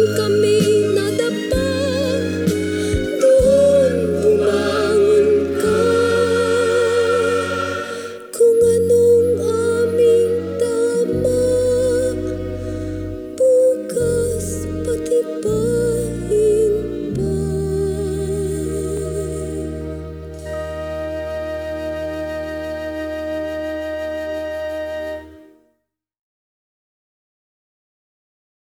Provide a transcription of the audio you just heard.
think I'm